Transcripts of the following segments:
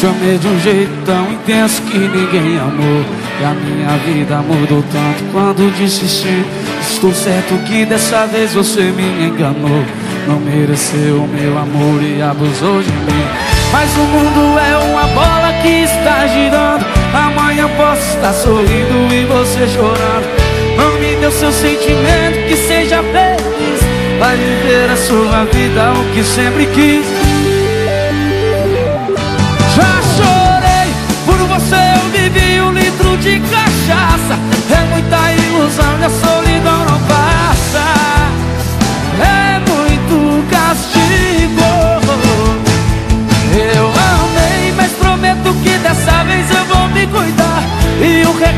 Te amei de um jeito tão intenso que ninguém amou. E a minha vida mudou tanto quando disse sim. Estou certo que dessa vez você me enganou. Não mereceu o meu amor e abusou de mim. Mas o mundo é uma bola que está girando. Amanhã posso estar sorrindo e você chorando. Não me deu seu sentimento que seja feliz. Vai viver a sua vida o que sempre quis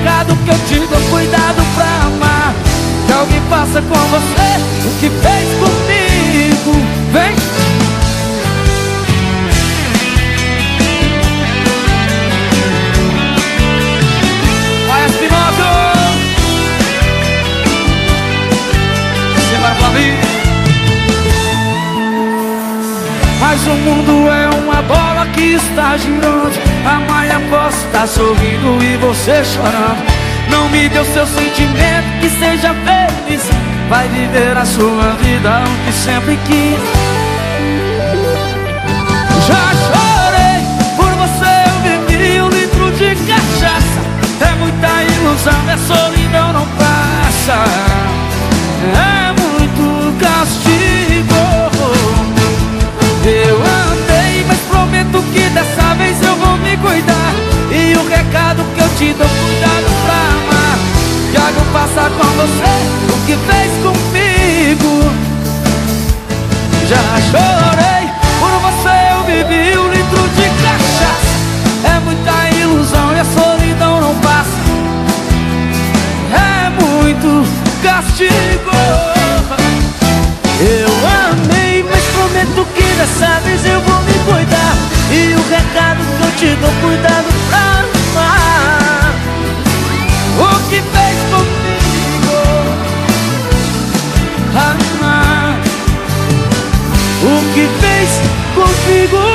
recado que eu te dou cuidado pra amar Que alguém faça com você o que fez comigo Vem! Mas o mundo é uma bola que está girando. Amanhã posso estar sorrindo e você chorando. Não me deu seu sentimento, que seja feliz. Vai viver a sua vida, o que sempre quis. Já chorei, por você eu bebi um litro de cachaça. É muita ilusão, é solidão te dou cuidado pra amar. Que algo passa com você O que fez comigo. Já chorei Por você eu bebi um litro de cachaça. É muita ilusão e a solidão não passa. É muito castigo. Eu amei, mas prometo que dessa vez eu vou me cuidar. E o recado que eu te dou o que fez comigo. Amar o que fez comigo.